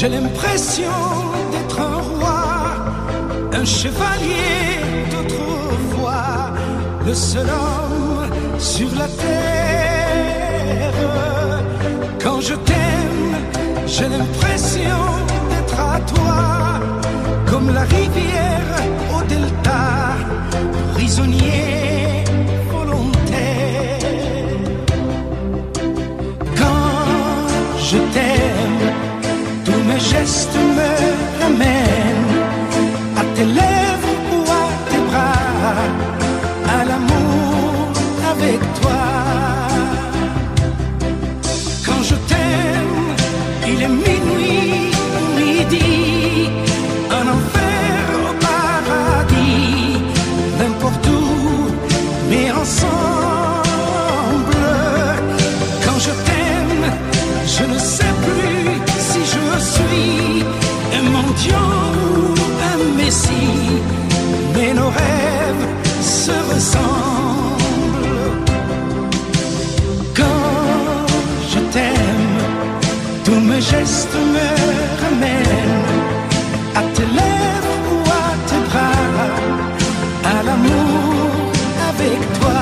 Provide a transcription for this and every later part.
J'ai l'impression d'être un roi, un chevalier d'autrefois, le seul homme sur la terre. Quand je t'aime, j'ai l'impression d'être à toi, comme la rivière au delta, prisonnier volontaire. Quand je t'aime, gestes me ramènent mes gestes me ramènent à tes lèvres ou à tes bras, à l'amour avec toi.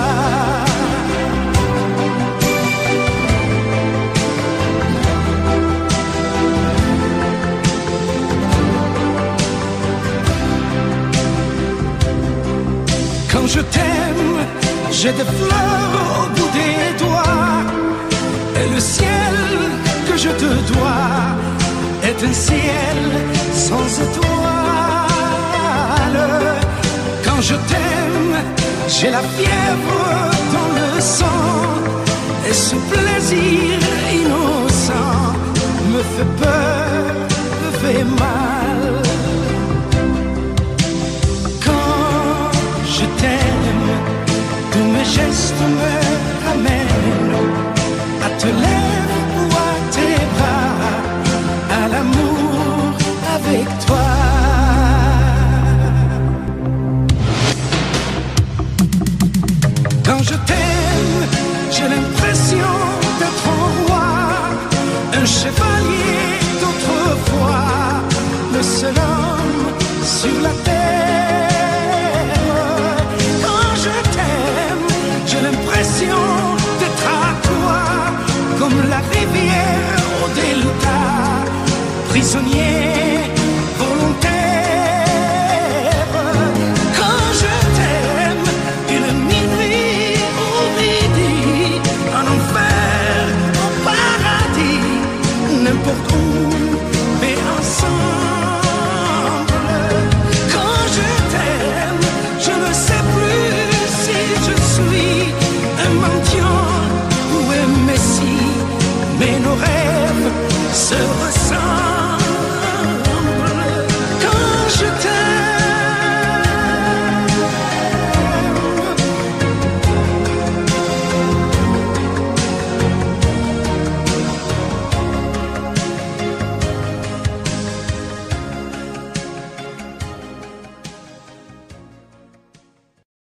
Quand je t'aime, j'ai des fleurs au bout des doigts. Et le ciel je te dois est un ciel sans étoiles. Quand je t'aime, j'ai la fièvre dans le sang. Et ce plaisir innocent me fait peur, me fait mal. Quand je t'aime, tous mes gestes prisonnier